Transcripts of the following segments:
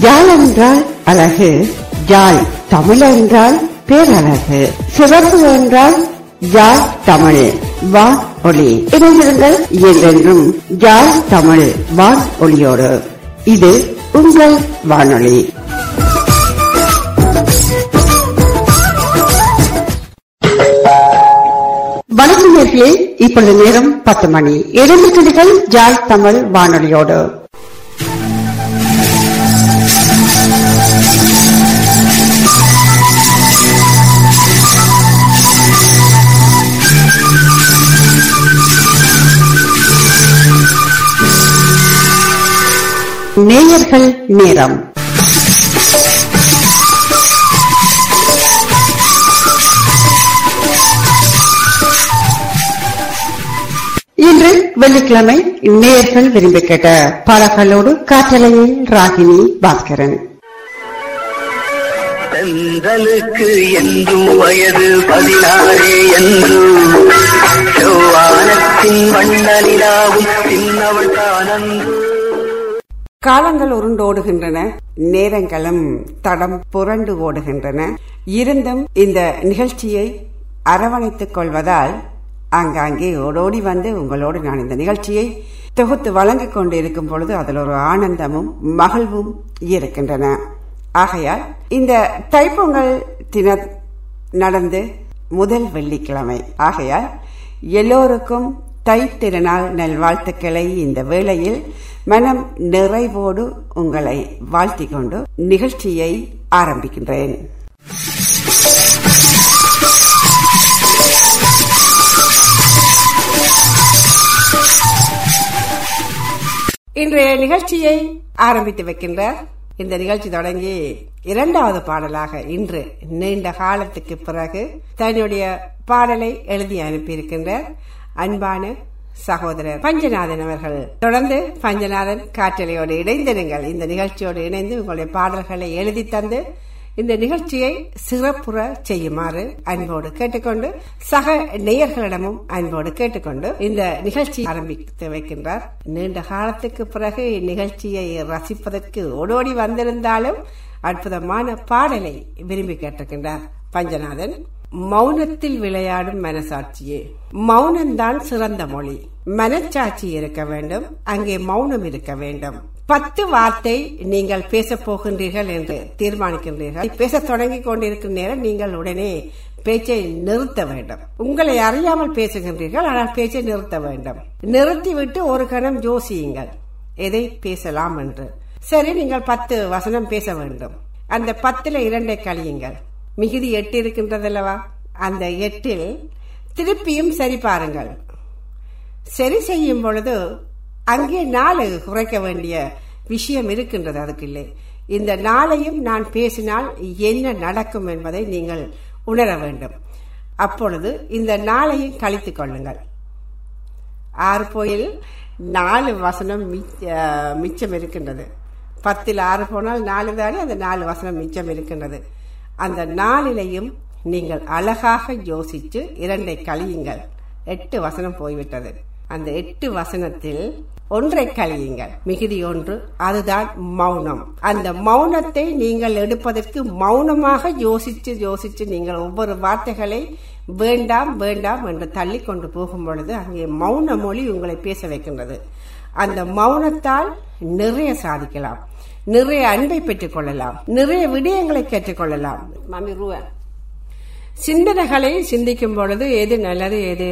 யாழ் என்றால் அழகு யாழ் தமிழ் என்றால் பேரழகு சிறப்பு என்றால் யாழ் தமிழ் வா ஒளி. இணைந்திருங்கள் என்றென்றும் யாழ் தமிழ் வான் ஒளியோடு. இது உங்கள் வானொலி. வணக்கம் நேர்களே. இப்பொழுது நேரம் பத்து மணி. இரண்டு துணிகள் ஜாய் தமிழ் வானொலியோடு. நேயர்கள் நேரம். இன்று வெள்ளிக்கிழமை நேயர்கள் விரும்பி கேட்ட பாடல்களோடு காற்றலையில் ராகினி பாஸ்கரன். தென்றலுக்கு என்றும் வயது பதினாறே என்றும் செவ்வானத்தின் வண்ணனிலாவும் சின்னவள் தானன்று. காலங்கள் உருண்டோடுகின்றன நேரங்களும் தடம் புரண்டு ஓடுகின்றன. இருந்தும் இந்த நிகழ்ச்சியை அரவணைத்துக் கொள்வதால் ஆங்காங்கே ஓடோடி வந்து உங்களோடு நான் இந்த நிகழ்ச்சியை தொகுத்து வழங்கிக் கொண்டு இருக்கும் பொழுது அதில் ஒரு ஆனந்தமும் மகிழ்வும் இருக்கின்றன. ஆகையால் இந்த தைப்பொங்கல் தின நடந்து முதல் வெள்ளிக்கிழமை. ஆகையால் எல்லோருக்கும் தை திருநாள் நல்வாழ்த்துக்களை. இந்த வேளையில் மனம் நிறைவோடு உங்களை வாழ்த்திக் கொண்டு நிகழ்ச்சியை ஆரம்பிக்கின்றேன். இன்றைய நிகழ்ச்சியை ஆரம்பித்து வைக்கின்றார் இந்த நிகழ்ச்சி தொடங்கி இரண்டாவது பாடலாக இன்று நீண்ட காலத்துக்கு பிறகு தன்னுடைய பாடலை எழுதி அனுப்பியிருக்கின்ற அன்பான சகோதரர் பஞ்சநாதன் அவர்கள். தொடர்ந்து பஞ்சநாதன் காற்றலையோடு இணைந்திருங்கள் இந்த நிகழ்ச்சியோடு இணைந்து உங்களுடைய பாடல்களை எழுதி தந்து இந்த நிகழ்ச்சியை சிறப்புற செய்யுமாறு அன்போடு கேட்டுக்கொண்டு சக நேயர்களிடமும் அன்போடு கேட்டுக்கொண்டு இந்த நிகழ்ச்சி ஆரம்பித்து வைக்கின்றார். நீண்ட காலத்துக்கு பிறகு இந்நிகழ்ச்சியை ரசிப்பதற்கு ஓடோடி வந்திருந்தாலும் அற்புதமான பாடலை விரும்பி கேட்டிருக்கின்றார் பஞ்சநாதன். மௌனத்தில் விளையாடும் மனசாட்சியே. மௌனம்தான் சிறந்த மொழி. மனச்சாட்சி இருக்க வேண்டும். அங்கே மௌனம் இருக்க வேண்டும். பத்து வார்த்தை நீங்கள் பேச போகின்றீர்கள் என்று தீர்மானிக்கின்றீர்கள். பேச தொடங்கி கொண்டிருக்கும் நேரம் நீங்கள் உடனே பேச்சை நிறுத்த வேண்டும். உங்களை அறியாமல் பேசுகின்றீர்கள் ஆனால் பேச்சை நிறுத்த வேண்டும். நிறுத்திவிட்டு ஒரு கணம் யோசியுங்கள். எதை பேசலாம் என்று. சரி நீங்கள் பத்து வசனம் பேச வேண்டும். அந்த பத்துல இரண்டை கழியுங்கள். மிகுதி எட்டு இருக்கின்றதல்லவா? அந்த எட்டில் திருப்பியும் சரி பாருங்கள். சரி செய்யும் பொழுது அங்கே நாலு குறைக்க வேண்டிய விஷயம் இருக்கின்றது அதுக்கு இல்லை இந்த நாளையும் நான் பேசினால் என்ன நடக்கும் என்பதை நீங்கள் உணர வேண்டும். அப்பொழுது இந்த நாளையும் கழித்துக் கொள்ளுங்கள். ஆறு போயில் நாலு வசனம் மிச்சம் இருக்கின்றது. பத்தில் ஆறு போனால் நாலு தானே அந்த நாலு வசனம் மிச்சம் இருக்கின்றது. அந்த நாளிலையும் நீங்கள் அழகாக யோசித்து இரண்டை கழியுங்கள். எட்டு வசனம் போய்விட்டது. அந்த எட்டு வசனத்தில் ஒன்றை கழியுங்கள். மிகுதி ஒன்று அதுதான் மௌனம். அந்த மௌனத்தை நீங்கள் எடுப்பதற்கு மௌனமாக யோசித்து யோசித்து நீங்கள் ஒவ்வொரு வார்த்தைகளை வேண்டாம் வேண்டாம் என்று தள்ளி கொண்டு போகும் பொழுது அங்கே மௌன மொழி உங்களை பேச வைக்கின்றது. அந்த மௌனத்தால் நிறைய சாதிக்கலாம். நிறைய அன்பை பெற்றுக் கொள்ளலாம் நிறைய விடயங்களை கேட்டுக்கொள்ளலாம். சிந்தனைகளை சிந்திக்கும் பொழுது எது நல்லது எது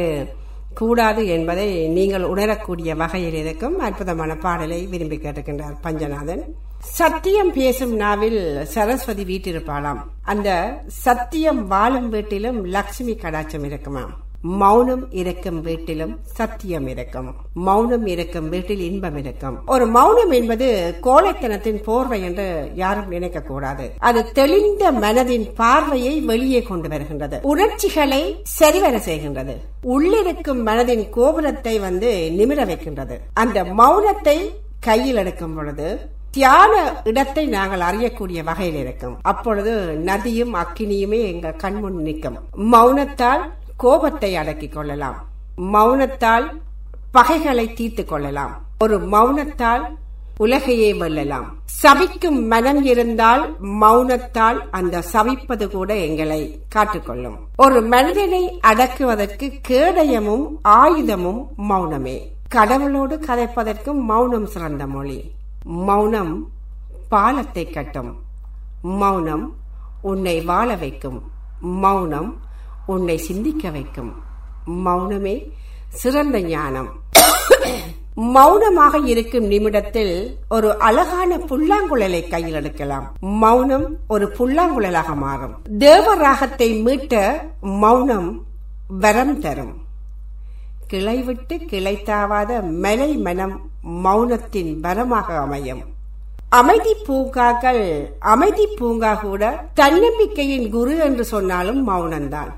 கூடாது என்பதை நீங்கள் உணரக்கூடிய வகையில் இருக்கும் அற்புதமான பாடலை விரும்பி கேட்டுக்கின்றார் பஞ்சநாதன். சத்தியம் பேசும் நாவில் சரஸ்வதி வீட்டிருப்பாளாம். அந்த சத்தியம் வாழும் வீட்டிலும் லட்சுமி கடாட்சம் இருக்குமாம். மௌனம் இருக்கும் வீட்டிலும் சத்தியம் இருக்கும். மௌனம் இருக்கும் வீட்டில் இன்பம் இருக்கும். ஒரு மௌனம் என்பது கோழைத்தனத்தின் போர்வை என்று யாரும் நினைக்க கூடாது. அது தெளிந்த மனதின் பார்வையை வெளியே கொண்டு வருகின்றது. உணர்ச்சிகளை சரிவர செய்கின்றது. உள்ளிருக்கும் மனதின் கோபுரத்தை வந்து நிமிர வைக்கின்றது. அந்த மௌனத்தை கையில் எடுக்கும் பொழுது தியான இடத்தை நாங்கள் அறியக்கூடிய வகையில் இருக்கும். அப்பொழுது நதியும் அக்கினியுமே எங்கள் கண்முன் நிற்கும். மௌனத்தால் கோபத்தை அடக்கிக் கொள்ளலாம். மௌனத்தால் பகைகளை தீர்த்து கொள்ளலாம். ஒரு மௌனத்தால் உலகையே வெல்லலாம். சபிக்கும் மனம் இருந்தால் மௌனத்தால் அந்த சபிப்பது கூட எங்களை காட்டுக்கொள்ளும் ஒரு மனிதனை அடக்குவதற்கு கேடயமும் ஆயுதமும் மௌனமே. கடவுளோடு கதைப்பதற்கும் மௌனம் சிறந்த மொழி. மௌனம் பாலத்தை கட்டும். மௌனம் உன்னை வாழ வைக்கும். மௌனம் உன்னை சிந்திக்க வைக்கும் மௌனமே சிறந்த ஞானம். மௌனமாக இருக்கும் நிமிடத்தில் ஒரு அழகான புல்லாங்குழலை கையில் எடுக்கலாம். மௌனம் ஒரு புல்லாங்குழலாக மாறும். தேவராகத்தை மீட்ட மௌனம் வரம் தரும். கிளை விட்டு கிளைத்தாவாத மலை மனம் மௌனத்தின் வரமாக அமையும். அமைதி பூங்காக்கள் அமைதி பூங்கா கூட தன்னம்பிக்கையின் குரு என்று சொன்னாலும் மௌனம்தான்.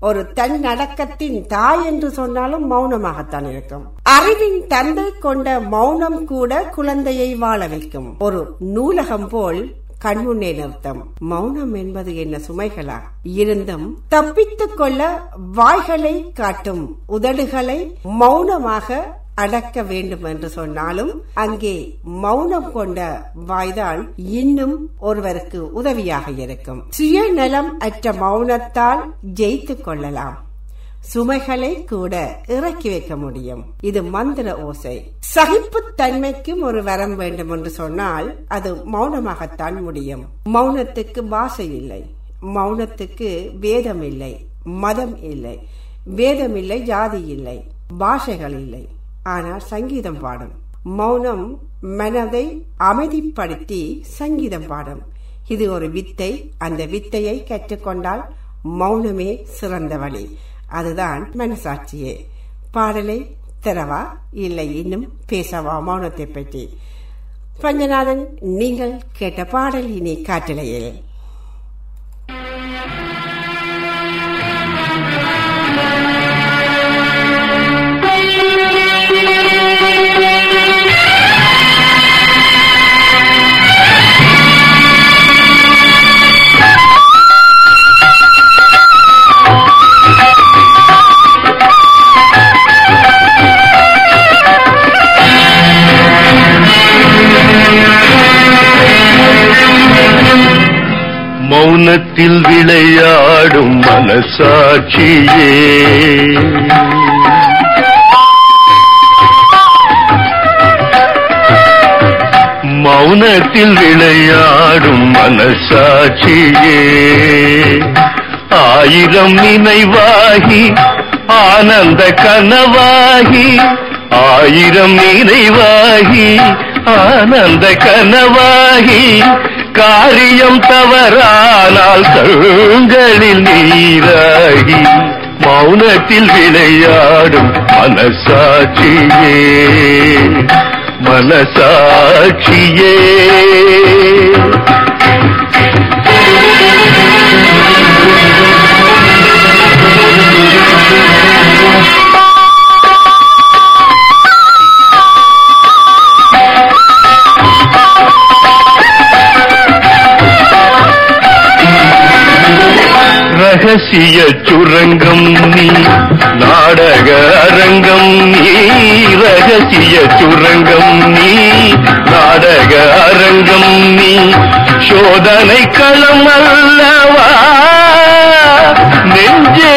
ஒரு தன்னடக்கத்தின் தாய் என்று சொன்னாலும் மௌனமாகத்தான் இருக்கும். அறிவின் தந்தை கொண்ட மௌனம் கூட குழந்தையை வாழ வைக்கும். ஒரு நூலகம் போல் கண்முன்னே நிறுத்தம். மௌனம் என்பது என்ன சுமைகளா? இருந்தும் தப்பித்துக் கொள்ள வாய்களை காட்டும் உதடுகளை மௌனமாக அடக்க வேண்டும் என்று சொன்னாலும் அங்கே மௌனம் கொண்ட வாய்தான் இன்னும் ஒருவருக்கு உதவியாக இருக்கும். சுயநலம் அற்ற மௌனத்தால் ஜெயித்துக் கொள்ளலாம். சுமைகளை கூட இறக்கி வைக்க முடியும். இது மந்திர ஓசை. சகிப்பு தன்மைக்கும் ஒரு வரம் வேண்டும் என்று சொன்னால் அது மௌனமாகத்தான் முடியும். மௌனத்துக்கு பாசை இல்லை. மௌனத்துக்கு வேதம் இல்லை. மதம் இல்லை. வேதம் இல்லை ஜாதி இல்லை. பாஷைகள் இல்லை. ஆனால் சங்கீதம் பாடும். மௌனம் மனதை அமைதிப்படுத்தி சங்கீதம் பாடும். இது ஒரு வித்தை. அந்த வித்தையை கற்றுக்கொண்டால் மௌனமே சிறந்த வழி. அதுதான் மனசாட்சியே. பாடலை தரவா இல்லை இன்னும் பேசவா மௌனத்தை பற்றி? பஞ்சநாதன் நீங்கள் கேட்ட பாடல் இனி காட்டலையில் மௌனத்தில் விளையாடும் மனசாட்சியே. மௌனத்தில் விளையாடும் மனசாட்சியே. ஆயிரம் நினைவாகி ஆனந்த கனவாகி ஆயிரம் நினைவாகி ஆனந்த கனவாகி காரியம் தவறானால் கண்களில் நீராகி மௌனத்தில் விளையாடும் மனசாட்சியே. மனசாட்சியே. ரகசிய சுரங்கம் நீ நாடக அரங்கம் நீ ரகசிய சுரங்கம் நீ நாடக அரங்கம் நீ சோதனை களம் அல்லவா? நெஞ்சே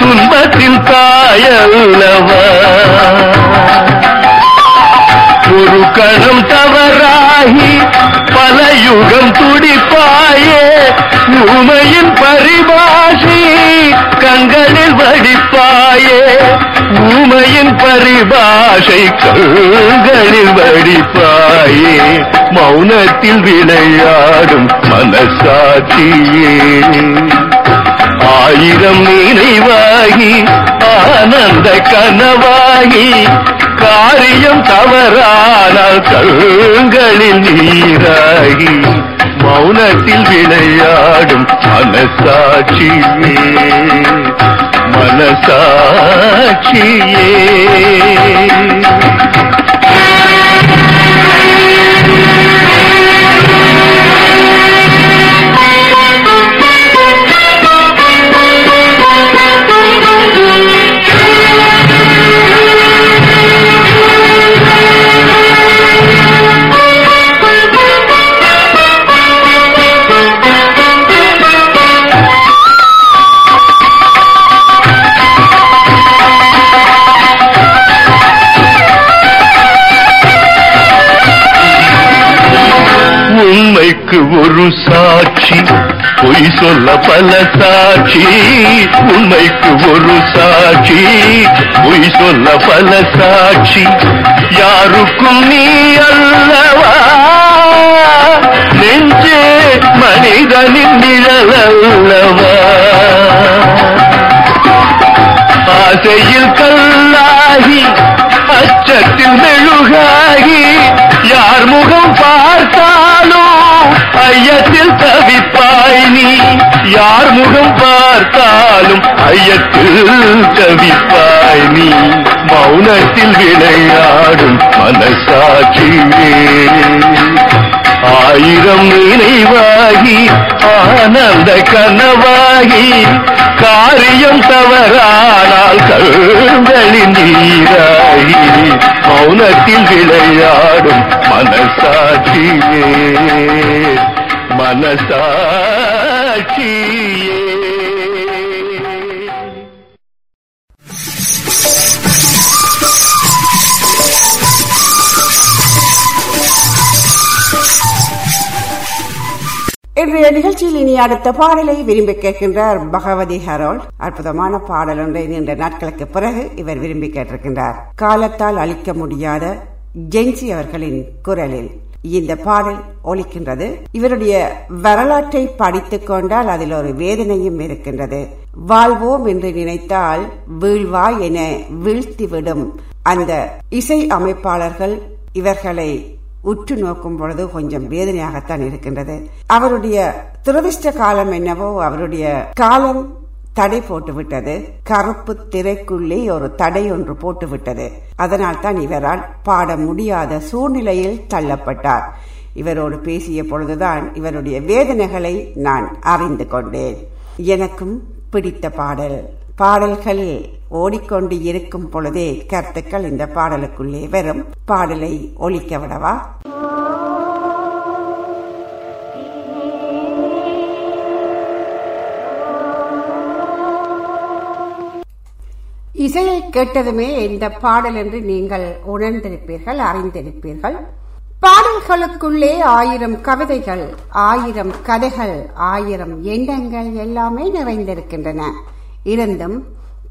துன்பத்தின் தாயல்லவா ஒரு கணம் ஆகி பல யுகம் துடிப்பாயே உமையின் பரிபாஷி கண்களில் வடிப்பாயே. உமையின் பரிபாஷை கண்களில் வடிப்பாயே. மௌனத்தில் விளையாடும் மனசாட்சியே. ஆயிரம் நினைவாகி ஆனந்த கனவாகி காரியம் தவறானால் கண்களில் நீராகி மௌனத்தில் விளையாடும் மனசாட்சியே மனசாட்சியே. உண்மைக்கு ஒரு சாட்சி பொய் சொல்ல பல சாட்சி. உண்மைக்கு ஒரு சாட்சி பொய் சொல்ல பல சாட்சி. யாருக்கும் நீ அல்லவா? நெஞ்சே மனிதனின் நிழல் அல்லவா? ஆசையில் கல்லாகி அச்சத்தில் மெழுகாகி யார் முகம் பார்த்தாலும் ஐயத்தில் தவிப்பாய் நீ. யார் முகம் பார்த்தாலும் ஐயத்தில் தவிப்பாய் நீ. மௌனத்தில் விளையாடும் மனசாட்சியே. ஆயிரம் நினைவாகி ஆனந்த கனவாகி காரியம் தவறானால் கண்களின் நீராகி மௌனத்தில் விளையாடும் மனசாட்சியே மனசாட்சி. நிகழ்ச்சியில் இனி அடுத்த பாடலை விரும்பி கேட்கின்றார் பகவதி ஹரோல். அற்புதமான பாடல் ஒன்றை நீண்ட நாட்களுக்கு பிறகு இவர் விரும்பி கேட்டிருக்கின்றார். காலத்தால் அழிக்க முடியாத ஜென்சி அவர்களின் குரலில். இந்த பாடல் ஒலிக்கின்றது. இவருடைய வரலாற்றை படித்துக் கொண்டால் அதில் ஒரு வேதனையும் இருக்கின்றது. வாழ்வோம் என்று நினைத்தால் வீழ்வா என வீழ்த்திவிடும். அந்த இசை அமைப்பாளர்கள் இவர்களை உற்று நோக்கும் பொழுது கொஞ்சம் வேதனையாகத்தான் இருக்கின்றது. அவருடைய துரதிர்ஷ்ட காலம் என்னவோ அவருடைய காலம் தடை போட்டுவிட்டது. கருப்பு திரைக்குள்ளே ஒரு தடை ஒன்று போட்டுவிட்டது. அதனால் தான் இவரால் பாட முடியாத சூழ்நிலையில் தள்ளப்பட்டார். இவரோடு பேசிய பொழுதுதான் இவருடைய வேதனைகளை நான் அறிந்து கொண்டேன். எனக்கும் பிடித்த பாடல். பாடல்கள் ஓடிக்கொண்டு இருக்கும் பொழுதே கருத்துக்கள் இந்த பாடலுக்குள்ளே வரும். பாடலை ஒழிக்க விடவா இசையை கேட்டதுமே இந்த பாடல் என்று நீங்கள் உணர்ந்திருப்பீர்கள் அறிந்திருப்பீர்கள். பாடல்களுக்குள்ளே ஆயிரம் கவிதைகள் ஆயிரம் கதைகள் ஆயிரம் எண்ணங்கள் எல்லாமே நிறைந்திருக்கின்றன. இருந்தும்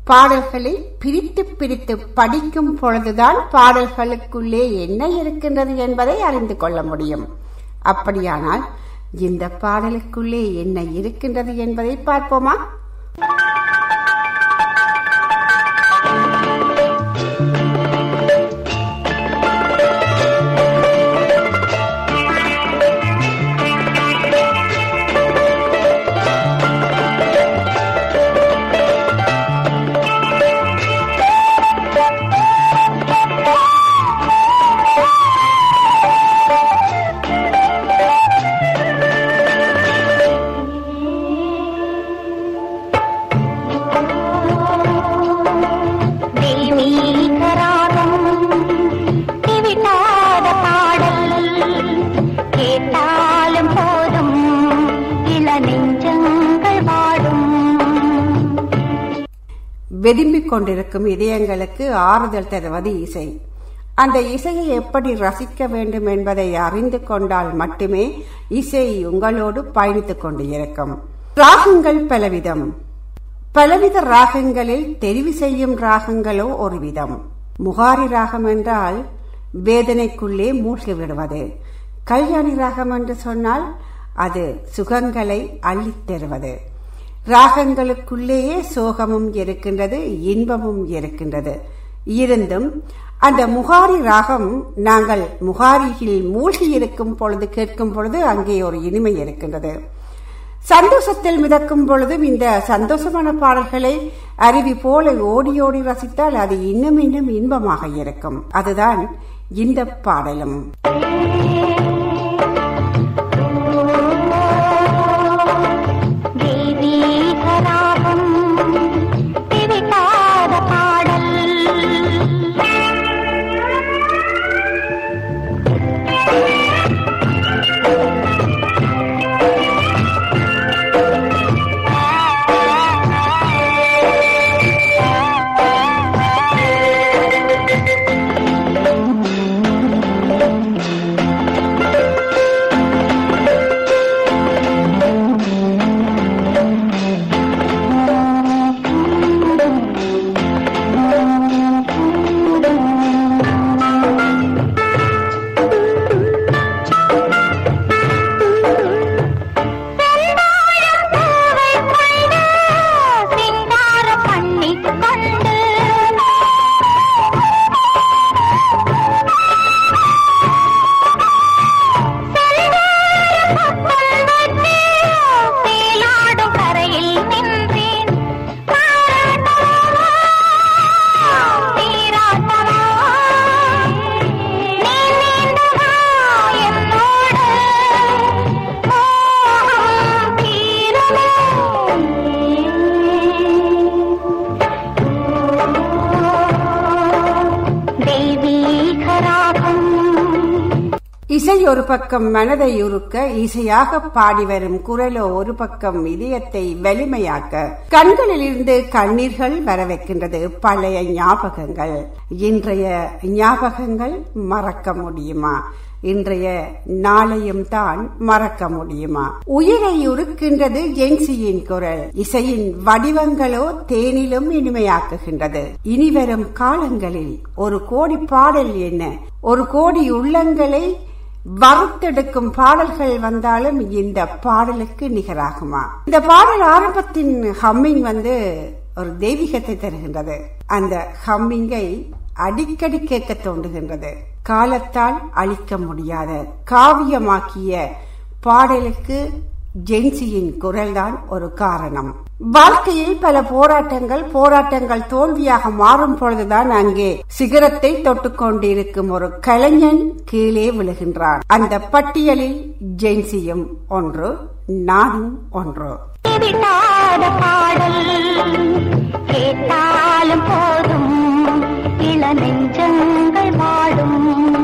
பாடல்களை பிரித்து பிரித்து படிக்கும் பொழுதுதான் பாடல்களுக்குள்ளே என்ன இருக்கின்றது என்பதை அறிந்து கொள்ள முடியும். அப்படியானால் இந்த பாடலுக்குள்ளே என்ன இருக்கின்றது என்பதை பார்ப்போமா? வெதும்பிக் கொண்டிருக்கும் இதயங்களுக்கு ஆறுதல் தருவது இசை. அந்த இசையை எப்படி ரசிக்க வேண்டும் என்பதை அறிந்து கொண்டால் மட்டுமே இசை உங்களோடு பயணித்துக் கொண்டு இருக்கும். ராகங்கள் பலவிதம். பலவித ராகங்களில் தெரிவு செய்யும் ராகங்களோ ஒரு விதம் முகாரி ராகம் என்றால் வேதனைக்குள்ளே மூழ்கி விடுவது. கல்யாணி ராகம் என்று சொன்னால் அது சுகங்களை அள்ளித் தருவது. ராகங்களுக்குள்ளேயே சோகமும் இருக்கின்றது இன்பமும் இருக்கின்றது. இருந்தும் அந்த முகாரி ராகம் நாங்கள் முகாரியில் மூழ்கி இருக்கும் பொழுது கேட்கும் பொழுது அங்கே ஒரு இனிமை இருக்கின்றது. சந்தோஷத்தில் மிதக்கும் பொழுதும் இந்த சந்தோஷமான பாடல்களை அருவி போல ஓடி ஓடி ரசித்தால் அது இன்னும் இன்னும் இன்பமாக இருக்கும். அதுதான் இந்த பாடலும். பக்கம் மனதை உருக்க இசையாக பாடி வரும் குரலோ ஒரு பக்கம் இதயத்தை வலிமையாக்க கண்களில் இருந்து கண்ணீர்கள் வர வைக்கின்றது பழைய ஞாபகங்கள். இன்றைய ஞாபகங்கள் மறக்க முடியுமா? இன்றைய நாளையும் தான் மறக்க முடியுமா? உயிரை உருக்கின்றது ஜென்சியின் குரல். இசையின் வடிவங்களோ தேனிலும் இனிமையாக்குகின்றது. இனிவரும் காலங்களில் ஒரு கோடி பாடல் என்ன? ஒரு கோடி உள்ளங்களை வறுத்தெடுக்கும் பாடல்கள் வந்தாலும் இந்த பாடலுக்கு நிகராகுமா? இந்த பாடல் ஆரம்பத்தின் ஹம்மிங் வந்து ஒரு தெய்வீகத்தை தருகின்றது. அந்த ஹம்மிங்கை அடிக்கடி கேட்க தோன்றுகின்றது. காலத்தால் அழிக்க முடியாத காவியமாக்கிய பாடலுக்கு ஜென்சியின் குரல்தான் ஒரு காரணம். வாழ்க்கையில் பல போராட்டங்கள் போராட்டங்கள் தோல்வியாக மாறும் பொழுதுதான் அங்கே சிகரத்தை தொட்டுக்கொண்டிருக்கும் ஒரு கலைஞன் கீழே விழுகின்றான். அந்த பட்டியலில் ஜென்சியும் ஒன்று நானும் ஒன்று. பாடல் கேட்டாலும் போதும் இள நெஞ்சங்கள் பாடும்.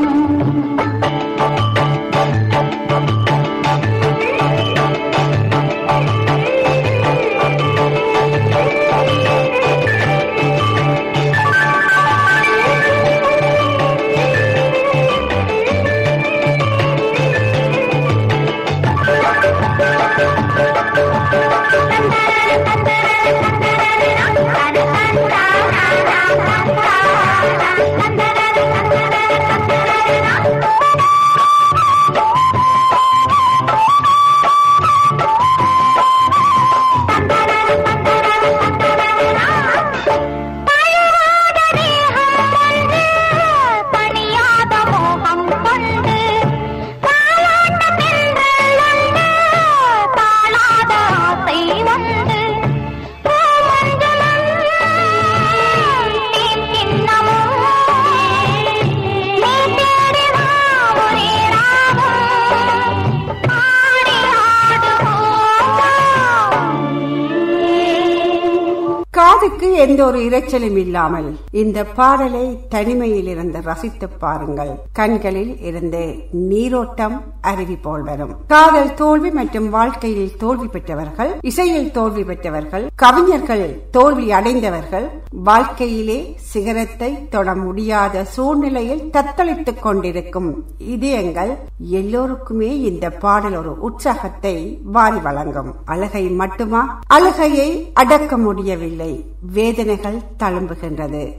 எந்த ஒரு இரைச்சலும் இல்லாமல் இந்த பாடலை தனிமையில் இருந்து ரசித்து பாருங்கள். கண்களில் இருந்து நீரோட்டம் அருவி போல் வரும். காதல் தோல்வி மற்றும் வாழ்க்கையில் தோல்வி பெற்றவர்கள் இசையில் தோல்வி பெற்றவர்கள் கவிஞர்கள் தோல்வி அடைந்தவர்கள் வாழ்க்கையிலே சிகரத்தை தொட முடியாத சூழ்நிலையில் தத்தளித்துக் கொண்டிருக்கும் இதயங்கள் எல்லோருக்குமே இந்த பாடல் ஒரு உற்சாகத்தை வாரி வழங்கும். அழகை மட்டுமா? அழுகையை அடக்க முடியவில்லை. வேதனைகள் தழும்புகின்றது.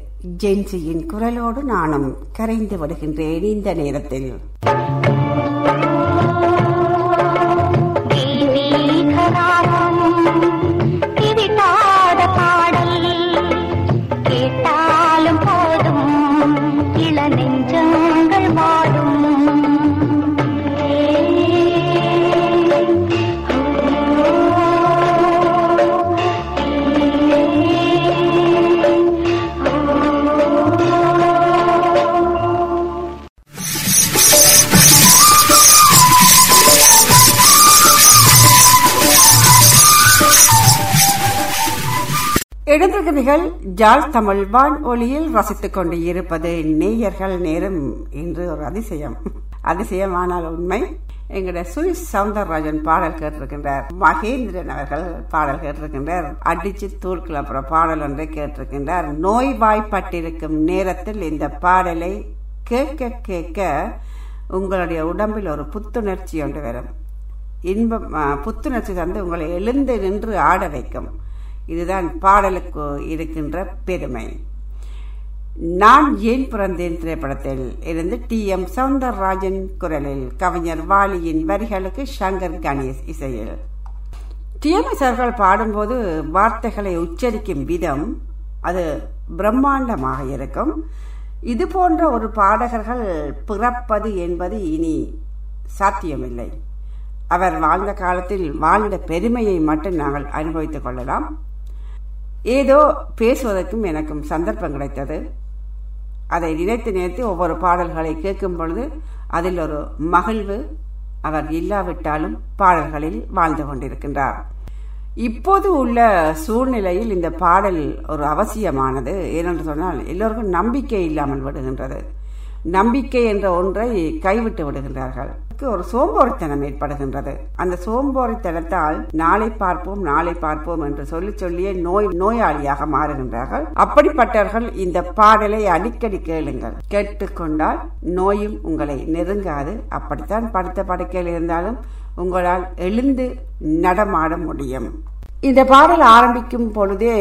ஜென்சியின் குரலோடு நானும் கரைந்து விடுகின்றேன் இந்த நேரத்தில். இடதுகதிகள் ஜாழ் தமிழ் வான் ஒளியில் ரசித்துக் கொண்டு இருப்பது நேயர்கள் நேரம் இன்று ஒரு அதிசயம். அதிசயமானால் உண்மை. எங்களுடைய சுய சவுந்தரராஜன் பாடல் கேட்டிருக்கின்றார். மகேந்திரன் அவர்கள் பாடல் கேட்டிருக்கின்றார். அடிச்சு தூள் பாடல் ஒன்றை கேட்டிருக்கின்றார். நோய்வாய்ப்பட்டிருக்கும் நேரத்தில் இந்த பாடலை கேட்க கேட்க உங்களுடைய உடம்பில் ஒரு புத்துணர்ச்சி ஒன்று வரும். இன்பம் புத்துணர்ச்சி தந்து உங்களை எழுந்து நின்று ஆட வைக்கும். இதுதான் பாடலுக்கு இருக்கின்ற பெருமை. நான் ஏன் பிறந்தேன் திரைப்படத்தில்? இருந்து டி. எம். சவுந்தரராஜன் குரலில் கவிஞர் வாலியின் வரிகளுக்கு சங்கர் கணேஷ் இசையில். டிஎம்எஸ் அவர்கள் பாடும்போது வார்த்தைகளை உச்சரிக்கும் விதம் அது பிரம்மாண்டமாக இருக்கும். இது போன்ற ஒரு பாடகர்கள் பிறப்பது என்பது இனி சாத்தியமில்லை. அவர் வாழ்ந்த காலத்தில் வாழ்ந்த பெருமையை மட்டும் நாங்கள் அனுபவித்துக் கொள்ளலாம். ஏதோ பேசுவதற்கும் எனக்கும் சந்தர்ப்பம் கிடைத்தது. அதை நினைத்து நினைத்து ஒவ்வொரு பாடல்களை கேட்கும் பொழுது அதில் ஒரு மகிழ்வு அவர் இல்லாவிட்டாலும் பாடல்களில் வாழ்ந்து கொண்டிருக்கின்றார். இப்போது உள்ள சூழ்நிலையில் இந்த பாடல் ஒரு அவசியமானது. ஏனென்று சொன்னால் எல்லோருக்கும் நம்பிக்கை இல்லாமல் விடுகின்றது. நம்பிக்கை என்ற ஒன்றை கைவிட்டு விடுகின்றார்கள். ஒரு சோம்போரித்தனம் ஏற்படுகின்றது. அந்த சோம்போரித்தனத்தால் நாளை பார்ப்போம் நாளை பார்ப்போம் என்று சொல்லி சொல்லியே நோய் நோயாளியாக மாறுகின்றார்கள். அப்படிப்பட்டவர்கள் இந்த பாடலை அடிக்கடி கேளுங்கள். கேட்டுக்கொண்டால் நோயும் உங்களை நெருங்காது. அப்படித்தான் படுத்த படுக்கையில் இருந்தாலும் உங்களால் எழுந்து நடமாட முடியும். இந்த பாடல் ஆரம்பிக்கும் பொழுதே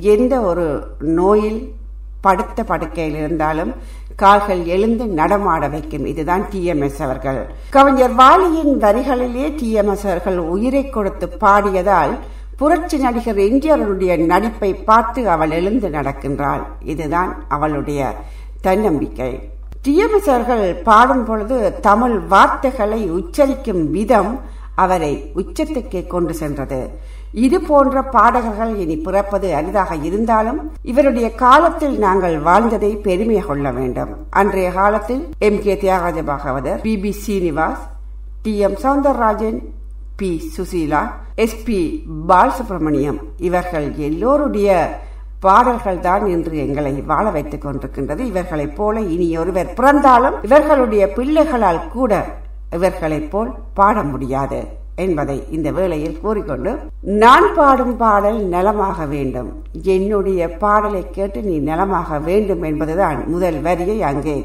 எந்த ஒரு நோயில் படுத்த படுக்கையில் இருந்தாலும் கால்கள் எழுந்து நடமாட வைக்கும். இதுதான் டிஎம்எஸ் அவர்கள். கவிஞர் வாலியின் வரிகளிலே டிஎம்எஸ் அவர்கள் உயிரை கொடுத்து பாடியதால் புரட்சி நடிகர் எம்ஜிஆருடைய நடிப்பை பார்த்து அவள் எழுந்து நடக்கின்றாள். இதுதான் அவளுடைய தன்னம்பிக்கை. டிஎம்எஸ் அவர்கள் பாடும் பொழுது தமிழ் வார்த்தைகளை உச்சரிக்கும் விதம் அவரை உச்சத்துக்கே கொண்டு சென்றது. இது போன்ற பாடகர்கள் இனி பிறப்பது அரிதாக இருந்தாலும் இவருடைய காலத்தில் நாங்கள் வாழ்ந்ததை பெருமை கொள்ள வேண்டும். அன்றைய காலத்தில் M. K. Thyagaraja Bhagavathar P. B. Sreenivas T. M. Soundararajan P. Susheela S. P. Balasubrahmanyam இவர்கள் எல்லோருடைய பாடல்கள் தான் இன்று எங்களை வாழ வைத்துக் கொண்டிருக்கின்றது. இவர்களைப் போல இனி ஒருவர் பிறந்தாலும் இவர்களுடைய பிள்ளைகளால் கூட இவர்களைப் போல் பாட முடியாது. என்பதை இந்த வேளையில் கூறிக்கொண்டு நான் பாடும் பாடல் நலமாக வேண்டும். என்னுடைய பாடலை கேட்டு நீ நலமாக வேண்டும் என்பதுதான் முதல் வரியை அங்கே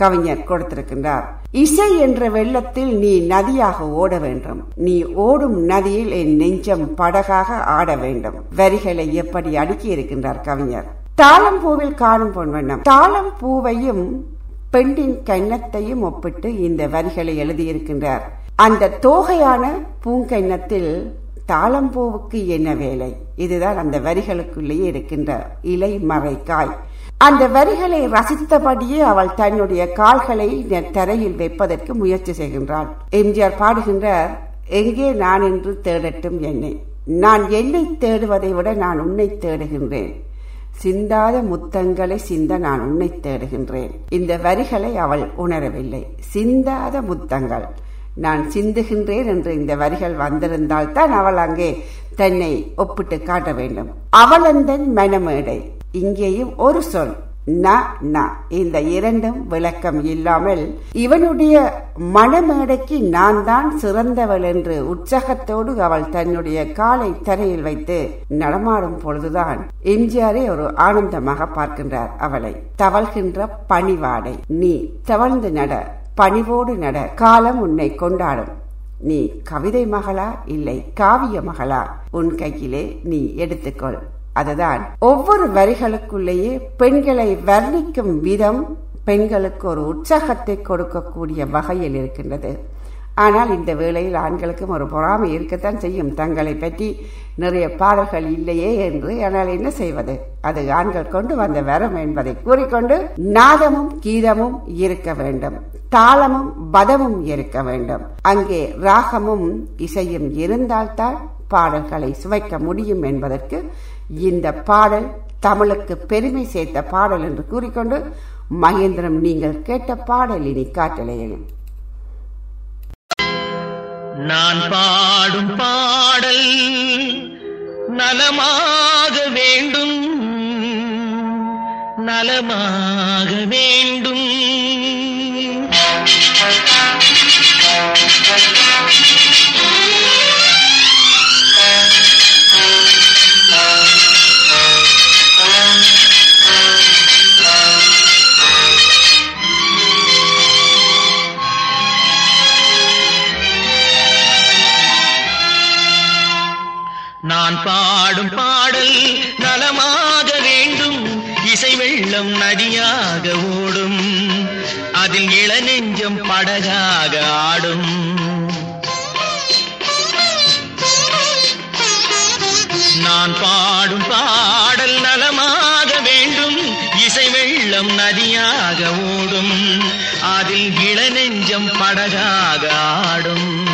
கவிஞர் கொடுத்திருக்கின்றார். இசை என்ற வெள்ளத்தில் நீ நதியாக ஓட வேண்டும். நீ ஓடும் நதியில் என் நெஞ்சம் படகாக ஆட வேண்டும். வரிகளை எப்படி அடுக்கி இருக்கின்றார் கவிஞர்? தாளம் பூவில் காணும் பொன்வண்ணம். தாளம் பூவையும் பெண்ணின் கன்னத்தையும் ஒப்பிட்டு இந்த வரிகளை எழுதியிருக்கின்றார். அந்த தோகையான பூங்கன்னத்தில் தாளம்பூவுக்கு என்ன வேலை? இதுதான் அந்த வரிகளுக்குள்ளேயே இருக்கின்ற இலை மறைக்காய். அந்த வரிகளை ரசித்தபடியே அவள் தன்னுடைய கால்களை தரையில் வைப்பதற்கு முயற்சி செய்கின்றாள். எம்ஜிஆர் பாடுகின்றார் எங்கே நான் என்று தேடட்டும் என்னை. நான் என்னை தேடுவதை விட நான் உன்னை தேடுகின்றேன். சிந்தாத முத்தங்களை சிந்த நான் உன்னை தேடுகின்றேன். இந்த வரிகளை அவள் உணரவில்லை. சிந்தாத முத்தங்கள். நான் சிந்துகின்றேன் என்று இந்த வரிகள் வந்திருந்தால் தான் அவள் அங்கே தன்னை ஒப்பிட்டு காட்ட வேண்டும். அவளந்தன் மனமேடை. இங்கேயும் ஒரு சொல். ந ந. இந்த இரண்டும் விளக்கம் இல்லாமல் இவனுடைய மனமேடைக்கு நான் தான் சிறந்தவள் என்று உற்சாகத்தோடு அவள் தன்னுடைய காலை தரையில் வைத்து நடமாடும் பொழுதுதான் எம்ஜிஆரை ஒரு ஆனந்தமாக பார்க்கின்றார் அவளை. தவழ்கின்ற பணிவாடை. நீ தவழ்ந்து நட. பணிவோடு நட காலம் உன்னை கொண்டாடும். நீ கவிதை மகளா இல்லை காவிய மகளா? உன் கையிலே நீ எடுத்துக்கொள். அதுதான். ஒவ்வொரு வரிகளுக்குள்ளேயே பெண்களை வர்ணிக்கும் விதம் பெண்களுக்கு ஒரு உற்சாகத்தை கொடுக்கக்கூடிய வகையில் இருக்கின்றது. ஆனால் இந்த வேளையில் ஆண்களுக்கும் ஒரு பொறாமை இருக்கத்தான் செய்யும். தங்களை பற்றி நிறைய பாடல்கள் இல்லையே என்று ஆனால் என்ன செய்வது? அது ஆண்கள் கொண்டு வந்த வரம் என்பதை கூறிக்கொண்டு நாதமும் கீதமும் இருக்க வேண்டும். தாளமும் பதமும் இருக்க வேண்டும். அங்கே ராகமும் இசையும் இருந்தால்தான் பாடல்களை சுவைக்க முடியும் என்பதற்கு இந்த பாடல் தமிழுக்கு பெருமை சேர்த்த பாடல் என்று கூறிக்கொண்டு மகேந்திரம் நீங்கள் கேட்ட பாடல் இனி காட்டலையில் நான் பாடும் பாடல் நலமாக வேண்டும். நலமாக வேண்டும். உள்ளம் நதியாக ஓடும். அதில் இளநெஞ்சம் படகாக ஆடும். நான் பாடும் பாடல் நலமாக வேண்டும். இசை வெள்ளம் நதியாக ஓடும். அதில் இளநெஞ்சம் படகாக ஆடும்.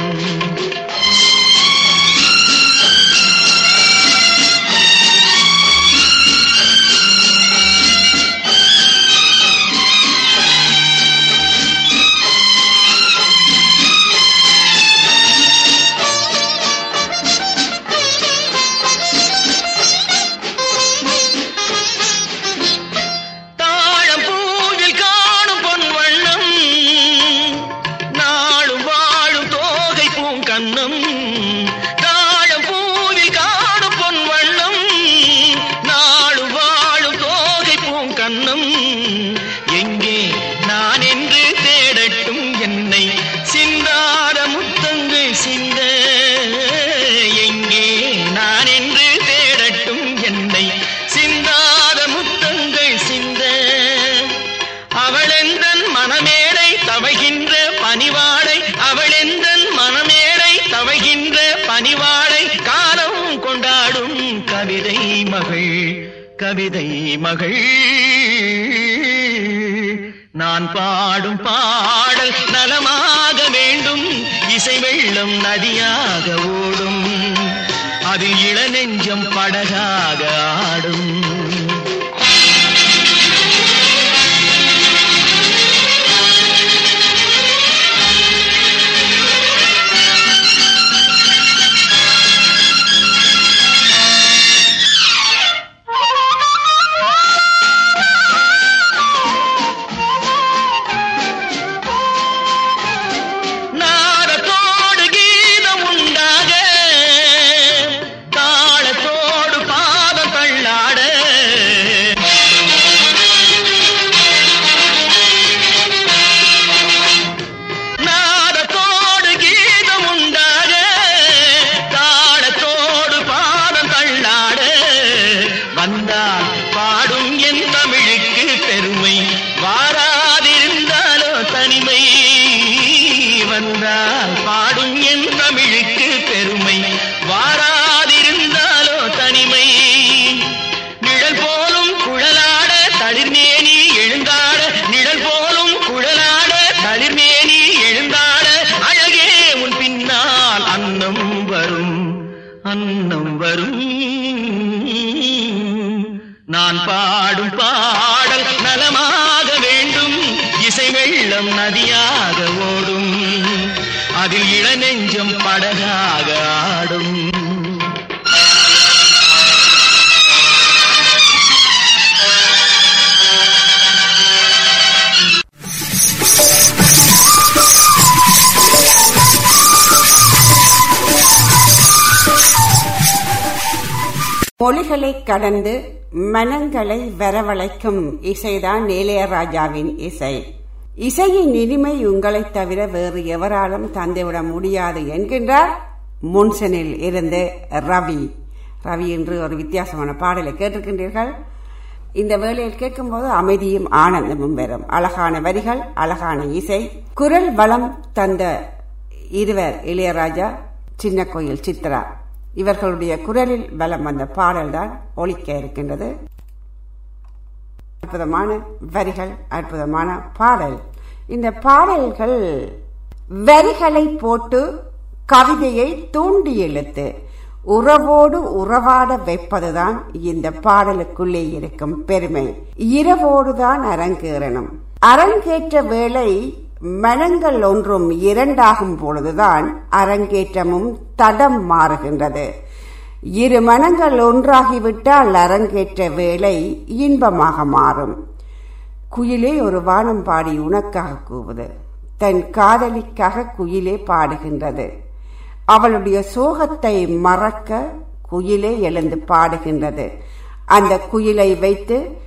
கடந்து மனங்களை வரவழைக்கும் இசைதான் இளையராஜாவின் இசை. இசையின் இனிமை உங்களைத் தவிர வேறு எவராலும் தந்துவிட முடியாது என்கின்றார் முன்சனில் இருந்து ரவி. ரவி என்று ஒரு வித்தியாசமான பாடலை கேட்டிருக்கின்றீர்கள். இந்த வேளையில் கேட்கும்போது அமைதியும் ஆனந்தமும் வரும் அழகான வரிகள் அழகான இசை. குரல் வளம் தந்த இருவர் இளையராஜா சின்ன கோயில் சித்ரா. இவர்களுடைய குரலில் பலம் வந்த பாடல்தான் ஒலிக்க இருக்கின்றது. அற்புதமான வரிகள் அற்புதமான பாடல். இந்த பாடல்கள் வரிகளை போட்டு கவிதையை தூண்டி இழுத்து உறவோடு உறவாட வைப்பதுதான் இந்த பாடலுக்குள்ளே இருக்கும் பெருமை. இரவோடுதான் அரங்கேறணும். அரங்கேற்ற வேளை மனங்கள் ஒன்றும் இரண்டாகும் பொழுதுதான் அரங்கேற்றமும் தடம் மாறுகின்றது. இரு மனங்கள் ஒன்றாகிவிட்டால் அரங்கேற்ற வேலை இன்பமாக மாறும். குயிலே ஒரு வானம் பாடி உனக்காக கூவுது. தன் காதலிக்காக குயிலே பாடுகின்றது. அவளுடைய சோகத்தை மறக்க குயிலே எழுந்து பாடுகின்றது. அந்த குயிலை வைத்து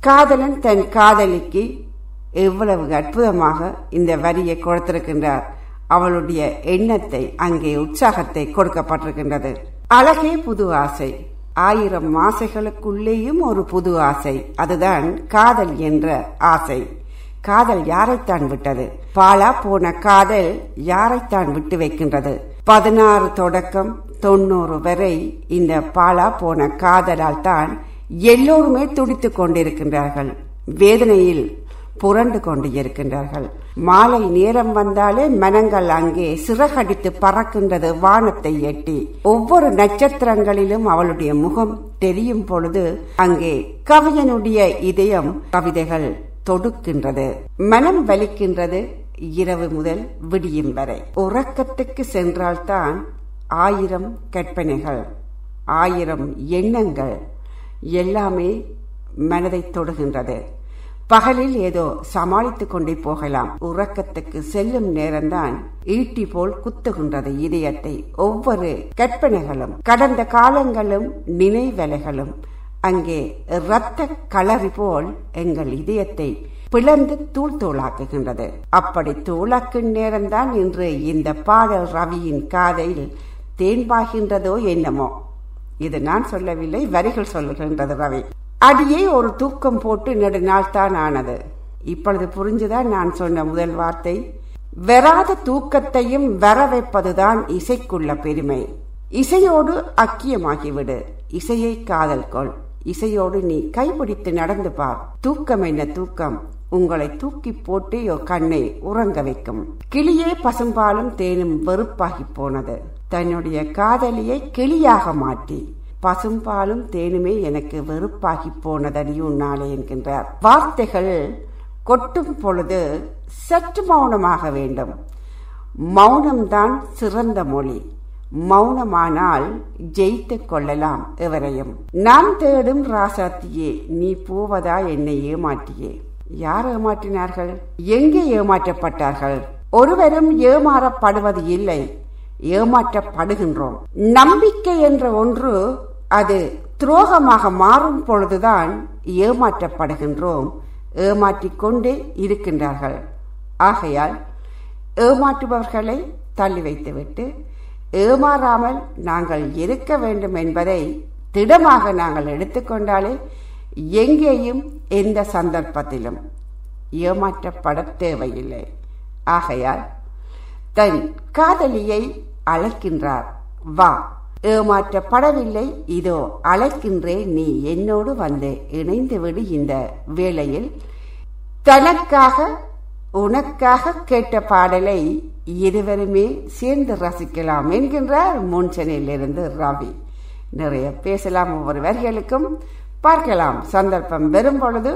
காதலன் தன் காதலிக்கு எவ்வளவு அற்புதமாக இந்த வரியை கொடுத்திருக்கின்றார். அவளுடைய எண்ணத்தை அங்கே உற்சாகத்தை கொடுக்கப்பட்டிருக்கின்றது. அழகே புது ஆசை. ஆயிரம் ஆசைகளுக்குள்ளேயும் ஒரு புது ஆசை. அதுதான் காதல் என்ற ஆசை. காதல் யாரைத்தான் விட்டது? பாலா போன காதல் யாரைத்தான் விட்டு வைக்கின்றது? பதினாறு தொடக்கம் தொண்ணூறு வரை இந்த பாலா போன காதலால் தான் எல்லோருமே துடித்துக் கொண்டிருக்கின்றார்கள். வேதனையில் புரண்டு கொண்டு இருக்கின்றார்கள் மாலை நேரம் வந்தாலே மனங்கள் அங்கே சிறகடித்து பறக்கின்றது வானத்தை எட்டி. ஒவ்வொரு நட்சத்திரங்களிலும் அவளுடைய முகம் தெரியும் பொழுது அங்கே கவிஞனுடைய இதயம் கவிதைகள் தொடுக்கின்றது. மனம் வலிக்கின்றது இரவு முதல் விடியும் வரை. உறக்கத்துக்கு சென்றால்தான் ஆயிரம் கற்பனைகள் ஆயிரம் எண்ணங்கள் எல்லாமே மனதை தொடுகின்றது. பகலில் ஏதோ சமாளித்துக் கொண்டே போகலாம். உறக்கத்துக்கு செல்லும் நேரம்தான் ஈட்டி போல் குத்துகின்றது இதயத்தை. ஒவ்வொரு கற்பனைகளும் கடந்த காலங்களும் நினைவலைகளும் அங்கே இரத்த களறி போல் எங்கள் இதயத்தை பிளந்து தூள் தூளாக்குகின்றது. அப்படி தூளாக்கும் நேரம்தான் இன்று இந்த பாடல் ரவியின் காதையில் தேன்பாகின்றதோ என்னமோ. இது நான் சொல்லவில்லை வரிகள் சொல்லுகின்றது ரவி. அடியே ஒரு தூக்கம் போட்டு நெடுநாள் தான் ஆனது. இப்பொழுது புரிஞ்சுதான் நான் சொன்ன முதல் வார்த்தை? வராத தூக்கத்தையும் வர வைப்பதுதான் இசைக்குள்ள பெருமை. இசையோடு அக்கியமாகிவிடு. இசையை காதல் கொள். இசையோடு நீ கைபிடித்து நடந்து பார் தூக்கம் என்ன தூக்கம்? உங்களை தூக்கி போட்டு கண்ணை உறங்க வைக்கும். கிளியே பசும்பாலும் தேனும் வெறுப்பாகி போனது. தன்னுடைய காதலியை கிளியாக மாற்றி. பசும்பாலும் தேனுமே எனக்கு வெறுப்பாகி போனதடி உன்னாலே என்கின்றார். வார்த்தைகள் கொட்டும் பொழுது சற்று மௌனமாக வேண்டும். மௌனம்தான் சிறந்த மொழி. மௌனமானால் ஜெயித்து கொள்ளலாம் எவரையும். நான் தேடும் ராசாத்தியே நீ போவதா என்னை ஏமாற்றியே. யார் ஏமாற்றினார்கள்? எங்கே ஏமாற்றப்பட்டார்கள்? ஒருவரும் ஏமாறப்படுவது இல்லை. ஏமாற்றப்படுகின்றோம். நம்பிக்கை என்ற ஒன்று அது துரோகமாக மாறும் பொழுதுதான் ஏமாற்றப்படுகின்றோம். ஏமாற்றிக்கொண்டே இருக்கின்றார்கள். ஆகையால் ஏமாற்றுபவர்களை தள்ளி வைத்துவிட்டு ஏமாறாமல் நாங்கள் இருக்க வேண்டும் என்பதை திடமாக நாங்கள் எடுத்துக்கொண்டாலே எங்கேயும் எந்த சந்தர்ப்பத்திலும் ஏமாற்றப்பட தேவையில்லை. ஆகையால் தன் காதலியை அழைக்கின்றார். வா ஏமாற்றப்படவில்லை இதோ அழைக்கின்றே நீ என்னோடு வந்து இணைந்து விடு இந்த வேளையில் தனக்காக உனக்காக கேட்ட பாடலை இருவருமே சேர்ந்து ரசிக்கலாம் என்கின்றார் மூன்சனிலிருந்து ரவி. நிறைய பேசலாம் ஒவ்வொரு வரிகளுக்கும் பார்க்கலாம் சந்தர்ப்பம் வரும் பொழுது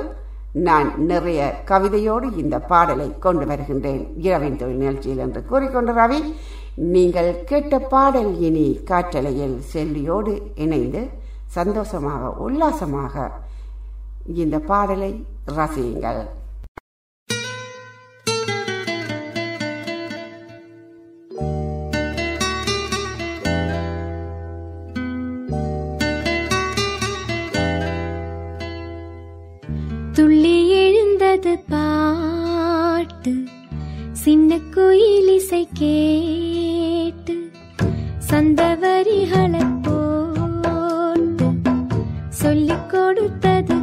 நான் நிறைய கவிதையோடு இந்த பாடலை கொண்டு வருகின்றேன். இரவின் தொழில் நிகழ்ச்சியில் என்று கூறிக்கொண்டு ரவி நீங்கள் கேட்ட பாடல் இனி காற்றலையில் செல்லியோடு இணைந்து சந்தோஷமாக உல்லாசமாக இந்த பாடலை ரசியுங்கள். எழுந்தது பாட்டு சின்ன குயில் இசை கேட்டு சந்தவரிகளை போட்டு சொல்லிக் கொடுத்தது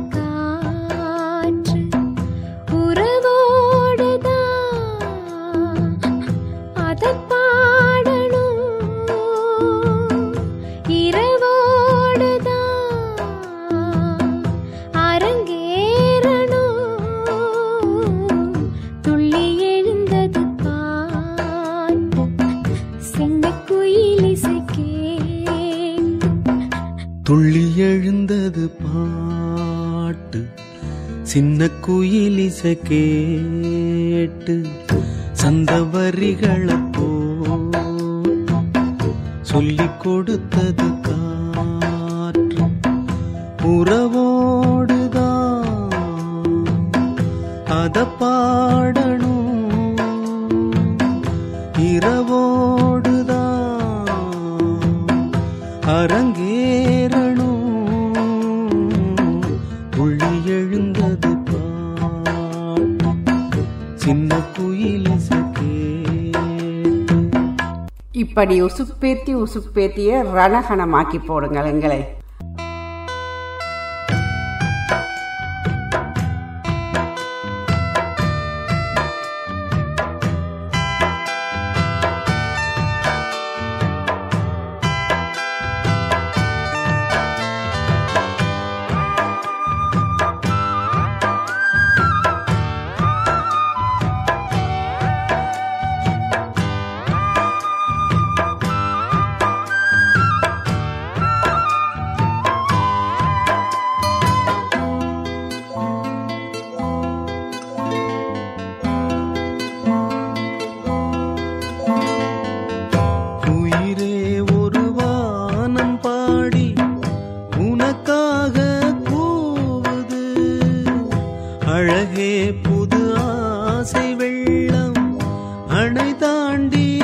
துள்ளி எழுந்தது பாட்டு. சின்ன குயிலிச கேட்டு சந்த வரிகளை போ சொல்லி கொடுத்தது காற்று. உறவோடுதான். அத பா இப்படி உசுப்பேத்தி உசுப்பேத்திய ரணகணமாக்கி போடுங்கள் எங்களை. அணை தாண்டி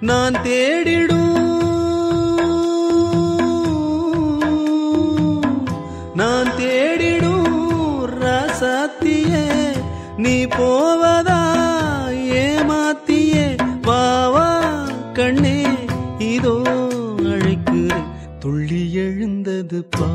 நான் தேடிடும். நான் தேடிடும் ரசத்தியே நீ போவதா ஏமாத்தியே வாவா கண்ணே இதோ அழைக்கிறேன். துள்ளி எழுந்தது பா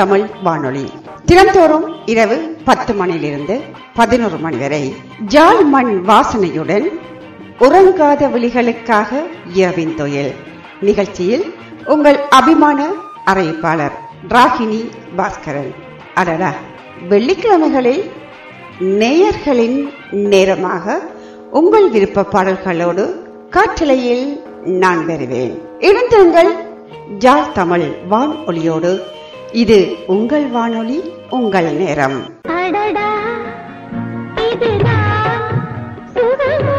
தமிழ் வானொலி. தினந்தோறும் இரவு பத்து மணியிலிருந்து பதினோரு மணி வரை ஜால் மண் வாசனையுடன் உறங்காத விழிகளுக்காக இரவின் தொழில். நிகழ்ச்சியில் உங்கள் அபிமான அறிவிப்பாளர் ராகினி பாஸ்கரன். அடடா வெள்ளிக்கிழமைகளில் நேயர்களின் நேரமாக உங்கள் விருப்ப பாடல்களோடு காற்றலையில் நான் வருவேன். இணைந்திருங்கள் ஜாழ் தமிழ் வான் ஒளியோடு இது உங்கள் வானொலி உங்கள் நேரம். அடடா இதுதான் சுகமோ?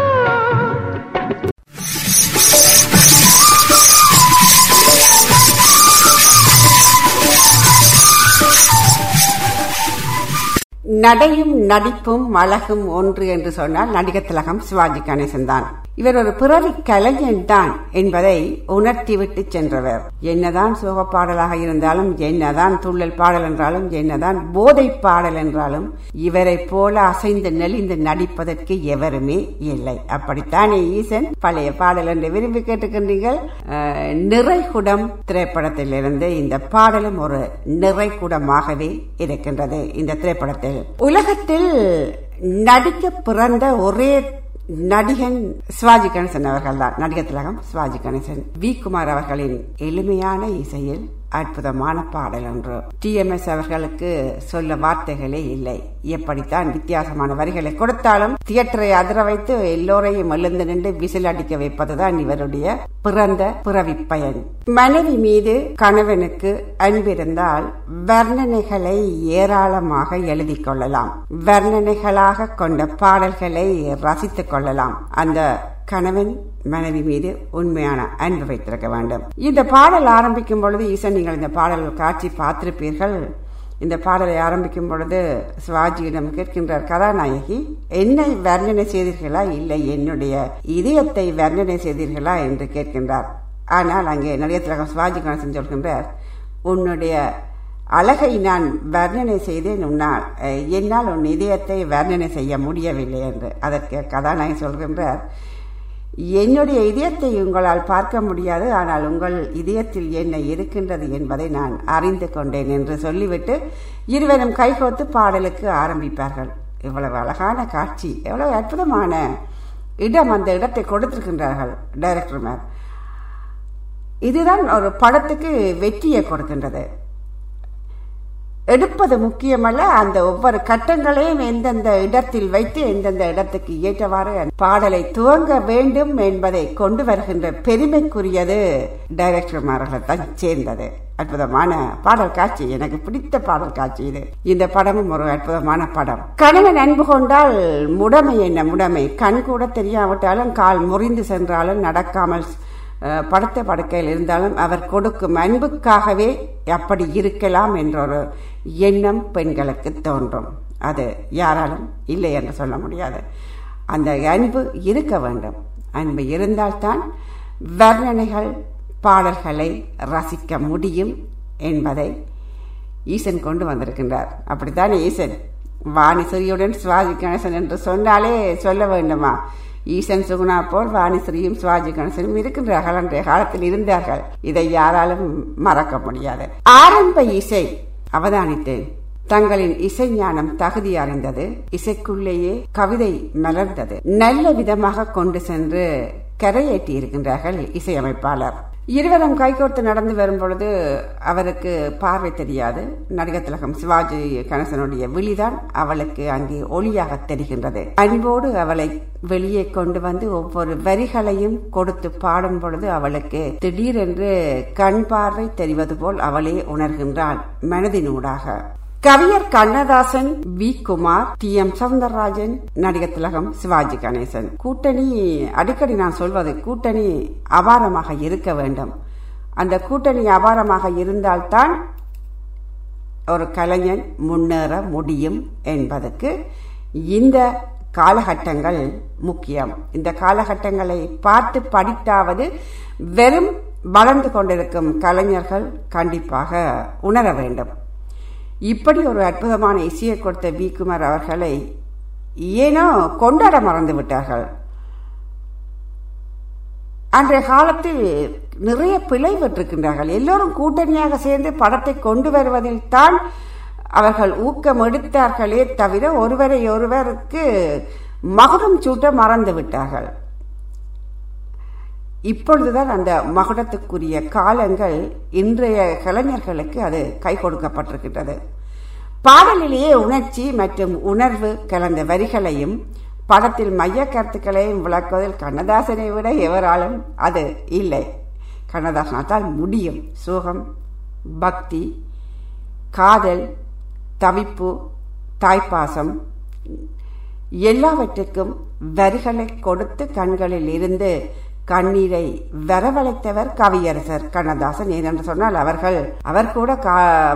நடையும் நடிப்பும் அழகும் ஒன்று என்று சொன்னால் நடிகர் திலகம் சிவாஜி கணேசன் தான். இவர் ஒரு பிறவி கலைஞன் தான் என்பதை உணர்த்திவிட்டு சென்றவர். என்னதான் சோக பாடலாக இருந்தாலும் என்னதான் துள்ளல் பாடல் என்றாலும் என்னதான் போதை பாடல் என்றாலும் இவரை போல அசைந்து நெளிந்து நடிப்பதற்கு எவருமே இல்லை. அப்படித்தானே ஈசன்? பழைய பாடல் என்று விரும்பி கேட்டுக்கின்றீர்கள்? அஹ், நிறைகுடம் திரைப்படத்திலிருந்து இந்த பாடலும் ஒரு நிறைகுடமாகவே இருக்கின்றது. இந்த திரைப்படத்தில் உலகத்தில் நடிக்க பிறந்த ஒரே நடிகன் சிவாஜி கணேசன் அவர்கள் தான் நடிகர் திலகம் சிவாஜி கணேசன். வி. குமார் அவர்களின் எளிமையான இசையில் அற்புதமான பாடல் ஒன்று. டிஎம்எஸ் அவர்களுக்கு சொல்ல வார்த்தைகளே இல்லை. எப்படித்தான் வித்தியாசமான வரிகளை கொடுத்தாலும் தியேட்டரை அதிர வைத்து எல்லோரையும் எழுந்து நின்று விசில் அடிக்க வைப்பதுதான் இவருடைய பிறந்த பிறவி பயன். மனைவி மீது கணவனுக்கு அன்பிருந்தால் வர்ணனைகளை ஏராளமாக எழுதி கொள்ளலாம். வர்ணனைகளாக கொண்ட பாடல்களை ரசித்துக் கொள்ளலாம். அந்த கணவன் மனைவி மீது உண்மையான அன்பு வைத்திருக்க வேண்டும். இந்த பாடல் ஆரம்பிக்கும் பொழுது ஈசன் நீங்கள் இந்த பாடல் காட்சி பார்த்திருப்பீர்கள். இந்த பாடலை ஆரம்பிக்கும் பொழுது சிவாஜியிடம் கேட்கின்றார் கதாநாயகி என்னை வர்ணனை செய்தீர்களா? இல்லை என்னுடைய இதயத்தை வர்ணனை செய்தீர்களா? என்று கேட்கின்றார். ஆனால் அங்கே நடிகர் திலகம் சிவாஜி கணேசன் சொல்கின்றார் உன்னுடைய அழகை நான் வர்ணனை செய்தேன் உன்னால் என்னால் உன் இதயத்தை வர்ணனை செய்ய முடியவில்லை என்று. அதற்கு கதாநாயகி சொல்கின்றார் என்னுடைய இதயத்தை உங்களால் பார்க்க முடியாது ஆனால் உங்கள் இதயத்தில் என்ன இருக்கின்றது என்பதை நான் அறிந்து கொண்டேன் என்று சொல்லிவிட்டு இருவரும் கைகோத்து பாடலுக்கு ஆரம்பிப்பார்கள். இவ்வளவு அழகான காட்சி எவ்வளவு அற்புதமான இடம் அந்த இடத்தை கொடுத்திருக்கின்றார்கள் டைரக்டர்மார் இதுதான் ஒரு படத்துக்கு வெற்றியை கொடுக்கின்றது. எடுப்பது முக்கியமல்ல அந்த ஒவ்வொரு கட்டங்களையும் எந்தெந்த இடத்தில் வைத்து எந்தெந்த இடத்துக்கு ஏற்றவாறு அந்த பாடலை துவங்க வேண்டும் என்பதை கொண்டு வருகின்ற பெருமைக்குரியது. டைரக்டர்மார்களை தான் சேர்ந்தது. அற்புதமான பாடல் காட்சி. எனக்கு பிடித்த பாடல் காட்சி இது. இந்த படமும் ஒரு அற்புதமான படம். கணவன் அன்பு கொண்டால் முடமை என்ன முடமை? கண் கூட தெரியாவிட்டாலும் கால் முறிந்து சென்றாலும் நடக்காமல் படுத்த படுக்கையில் இருந்தாலும் அவர் கொடுக்கும் அன்புக்காகவே அப்படி இருக்கலாம் என்ற ஒரு எண்ணம் பெண்களுக்கு தோன்றும். அது யாராலும் இல்லை என்று சொல்ல முடியாது. அந்த அன்பு இருக்க வேண்டும். அன்பு இருந்தால்தான் வர்ணனைகள் பாடல்களை ரசிக்க முடியும் என்பதை ஈசன் கொண்டு வந்திருக்கின்றார். அப்படித்தான் ஈசன். வாணிசுரியுடன் சுவாஜி கணேசன் என்று சொன்னாலே சொல்ல வேண்டுமா? ஈசன் சுகுணா போல் வாணிஸ்ரீயும் சுவாஜி கணேசனும் இருக்கின்றார்கள். அன்றைய காலத்தில் இருந்தார்கள். இதை யாராலும் மறக்க முடியாது. ஆரம்ப இசை அவதானித்தேன். தங்களின் இசை ஞானம் தகுதி அறிந்தது இசைக்குள்ளேயே கவிதை மலர்ந்தது. நல்ல விதமாக கொண்டு சென்று கரையேற்றி இருக்கின்றார்கள் இசையமைப்பாளர். இருவரும் கைகோர்த்து நடந்து வரும் பொழுது அவருக்கு பார்வை தெரியாது. நடிகர் திலகம் சிவாஜி கணேசனுடைய விழிதான் அவளுக்கு அங்கே ஒளியாக தெரிகின்றது. அன்போடு அவளை வெளியே கொண்டு வந்து ஒவ்வொரு வரிகளையும் கொடுத்து பாடும் பொழுது அவளுக்கு திடீரென்று கண் பார்வை தெரிவது போல் அவளே உணர்கின்றாள் மனதினூடாக. கவிஞர் Kannadasan V. Kumar T. M. Soundararajan நடிகர் திலகம் சிவாஜி கணேசன். கூட்டணி அடிக்கடி நான் சொல்வது கூட்டணி அபாரமாக இருக்க வேண்டும். அந்த கூட்டணி அபாரமாக இருந்தால்தான் ஒரு கலைஞன் முன்னேற முடியும் என்பதற்கு இந்த காலகட்டங்கள் முக்கியம். இந்த காலகட்டங்களை பார்த்து படித்தாவது வெறும் வளர்ந்து கொண்டிருக்கும் கலைஞர்கள் கண்டிப்பாக உணர வேண்டும். இப்படி ஒரு அற்புதமான இசையை கொடுத்த வி. குமார் அவர்களை ஏனோ கொண்டாட மறந்து விட்டார்கள். அன்றைய காலத்தில் நிறைய பிழை பெற்றிருக்கின்றார்கள். எல்லோரும் கூட்டணியாக சேர்ந்து படத்தை கொண்டு வருவதில் தான் அவர்கள் ஊக்கம் எடுத்தார்களே தவிர ஒருவரை ஒருவருக்கு மகுடம் சூட்ட மறந்து விட்டார்கள். இப்பொழுதுதான் அந்த மகுடத்துக்குரிய காலங்கள் இன்றைய கலைஞர்களுக்கு அது கை கொடுக்கப்பட்டிருக்கின்றது. பாடலிலேயே உணர்ச்சி மற்றும் உணர்வு கலந்த வரிகளையும் படத்தில் மைய கருத்துக்களையும் விளக்குவதில் கண்ணதாசனை விட எவராலும் அது இல்லை. கண்ணதாசனாத்தால் முடியும். சோகம் பக்தி காதல் தவிப்பு தாய்ப்பாசம் எல்லாவற்றுக்கும் வரிகளை கொடுத்து கண்களில் இருந்து கண்ணீரை வரவழைத்தவர் கவியரசர் கண்ணதாசன். ஏனென்று சொன்னால் அவர்கள் அவர் கூட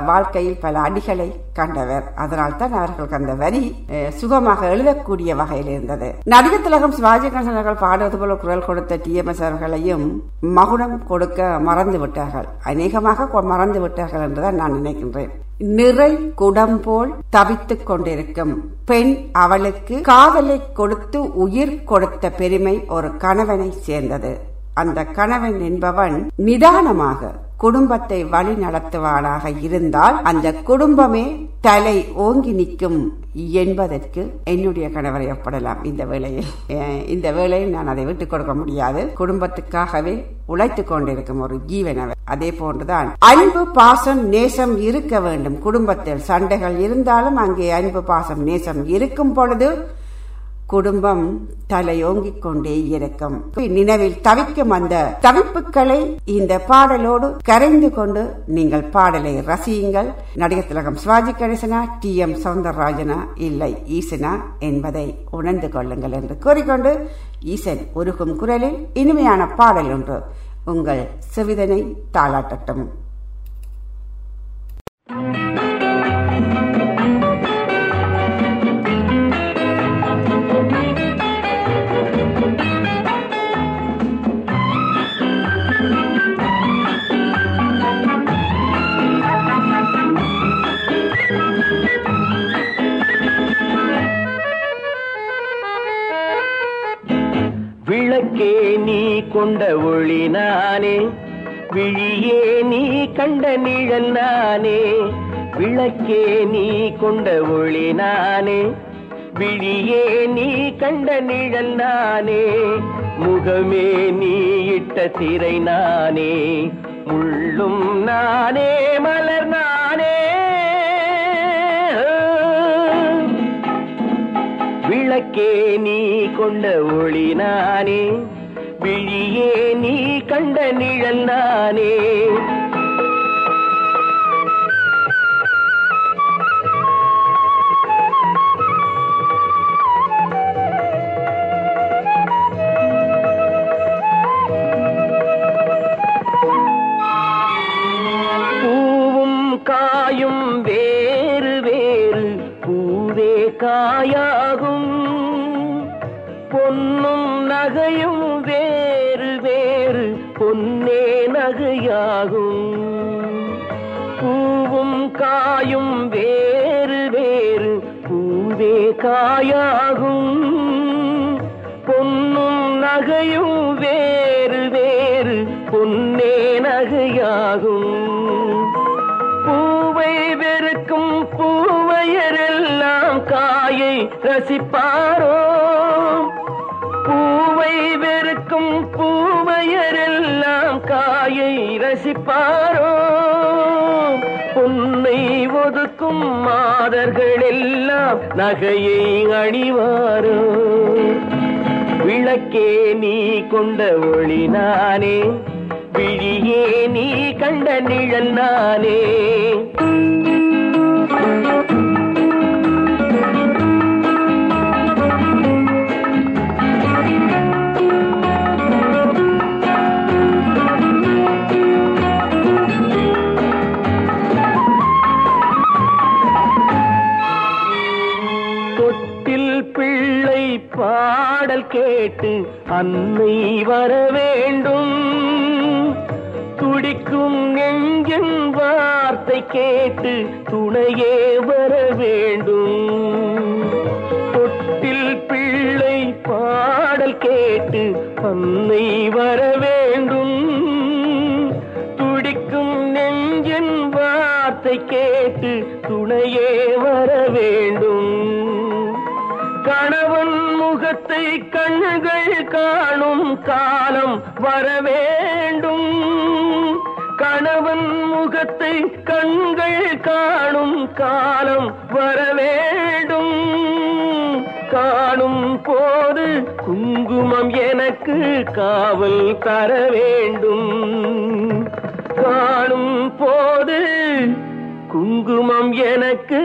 வாழ்க்கையில் பல அடிகளை கண்டவர். அதனால் தான் அவர்களுக்கு அந்த வரி சுகமாக எழுதக்கூடிய வகையில் இருந்தது. நடிகர் திலகம் சிவாஜி கணேசன் அவர்கள் பாடுவது போல குரல் கொடுத்த டி. எம். எஸ். அவர்களையும் மகுடம் கொடுக்க மறந்து விட்டார்கள் அநேகமாக மறந்து விட்டார்கள் என்றுதான் நான் நினைக்கின்றேன். நிறை குடம் போல் தவித்துக் கொண்டிருக்கும். பெண் அவளுக்கு காதலை கொடுத்து உயிர் கொடுத்த பெருமை ஒரு கணவனை சேர்ந்தது. அந்த கணவன் என்பவன் நிதானமாக குடும்பத்தை வழி நடத்துவானாக இருந்தால் அந்த குடும்பமே தலை ஓங்கி நிற்கும் என்பதற்கு என்னுடைய கணவரை ஒப்படலாம். இந்த வேளையில் இந்த வேளையில் நான் அதை விட்டுக் கொடுக்க முடியாது. குடும்பத்துக்காகவே உழைத்துக் கொண்டிருக்கும் ஒரு ஜீவன் அவர். அதே போன்றுதான் அன்பு பாசம் நேசம் இருக்க வேண்டும். குடும்பத்தில் சண்டைகள் இருந்தாலும் அங்கே அன்பு பாசம் நேசம் இருக்கும் பொழுது குடும்பம் தலையோங்கிக் கொண்டே இருக்கும் நினைவில் தவிக்கும் அந்த தவிப்புகளை இந்த பாடலோடு கரைந்து கொண்டு நீங்கள் பாடலை ரசியுங்கள். நடிகர் திலகம் சிவாஜி கணேசனா டி எம் சவுந்தரராஜனா இல்லை ஈசனா என்பதை உணர்ந்து கொள்ளுங்கள் என்று கூறிக்கொண்டு ஈசன் உருகும் குரலில் இனிமையான பாடல் ஒன்று உங்கள் செவிதனை தாளாட்டட்டும். விளக்கே நீ கொண்ட ஒளி நானே. விழியே நீ கண்ட நிழல் நானே. விளக்கே நீ கொண்ட ஒளி நானே. விழியே நீ கண்ட நிழல் நானே. முகமே நீ இட்ட திரை நானே. முள்ளும் நானே மலர் விளக்கே நீ கொண்ட ஒளி நானே விழியே நீ கண்ட நிழல் நானே. பொன்னே நகையாகும். பூவும் காயும் வேறு வேறு பூவே காயாகும். பொன்னும் நகையும் வேறு வேறு பொன்னே நகையாகும். பூவை வெறுக்கும் பூவையரெல்லாம் காயை ரசிப்பாரோ? பூவையரெல்லாம் ரசிப்பாரோ? பொன்னை ஒதுக்கும் மாதர்கள் எல்லாம் நகையை அணிவாரோ? விளக்கே நீ கொண்ட ஒளி நானே விழியே நீ கண்ட நிழல் நானே. அன்னை வர வேண்டும். துடிக்கும் நெஞ்சின் வார்த்தை கேட்டு துணையே வர வேண்டும். தொட்டில் பிள்ளை பாடல் கேட்டு அன்னை வர வேண்டும். துடிக்கும் நெஞ்சின் வார்த்தை கேட்டு துணையே வர வேண்டும். காணும் காலம் வர வேண்டும். கணவன் முகத்தை கண்கள் காணும் காலம் வர வேண்டும். காணும் போது குங்குமம் எனக்கு காவல் தர வேண்டும். காணும் போது குங்குமம் எனக்கு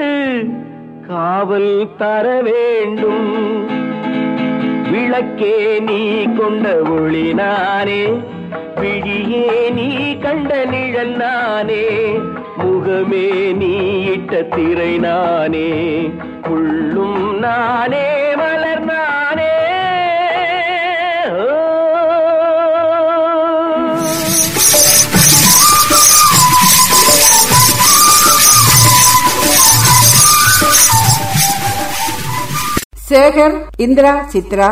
காவல் தர வேண்டும். விளக்கே நீ கொண்ட ஒளி நானே. விழியே நீ கண்ட நிழல் நானே. முகமே நீ இட்ட திரை நானே. உள்ளும் நானே மலர் நானே. சேகர் இந்திரா சித்ரா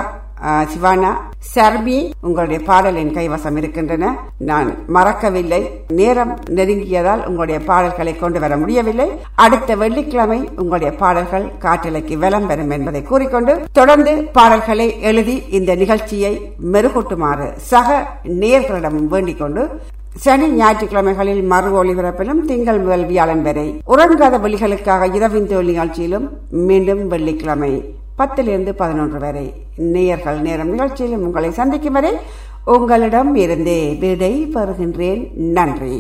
சிவானா சர்மி உங்களுடைய பாடல் என் கைவசம் இருக்கின்றன. நான் மறக்கவில்லை. நேரம் நெருங்கியதால் உங்களுடைய பாடல்களை கொண்டு வர முடியவில்லை. அடுத்த வெள்ளிக்கிழமை உங்களுடைய பாடல்கள் காற்றலைக்கு வலம் பெறும் என்பதை கூறிக்கொண்டு தொடர்ந்து பாடல்களை எழுதி இந்த நிகழ்ச்சியை மெருகூட்டுமாறு சக நேர்களிடம் வேண்டிக் கொண்டு சனி ஞாயிற்றுக்கிழமைகளில் மறு ஒளிபரப்பிலும் திங்கள் முதல் வியாழன் வரை உறங்காத வெளிகளுக்காக இரவின் தோல் நிகழ்ச்சியிலும் மீண்டும் வெள்ளிக்கிழமை பத்திலிருந்து பதினொன்று வரை நேயர்கள் நேரம் நிகழ்ச்சியிலும் உங்களை சந்திக்கும் வரை உங்களிடம் இருந்தே விடை பெறுகின்றேன் நன்றி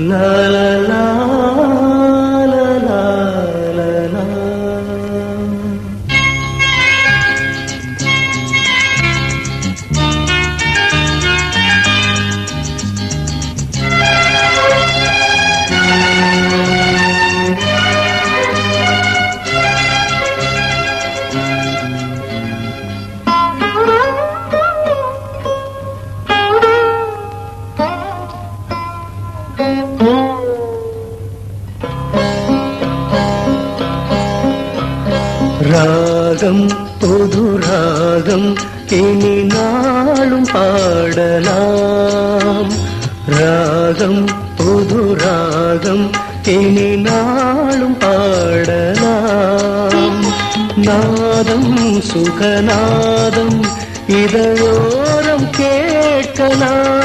la la la ராகம் பொது ராகம் இனி நாளும் பாடலாம். ராகம் பொது ராகம் இனி நாளும் பாடலாம். நாதம் சுகநாதம் இதழோரம் கேட்கலாம்.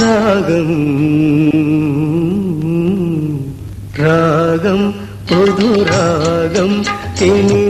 ராகம் ராகம் பொது ராகம் இனி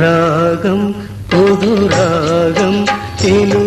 ராகம் பொது ராகம் இனி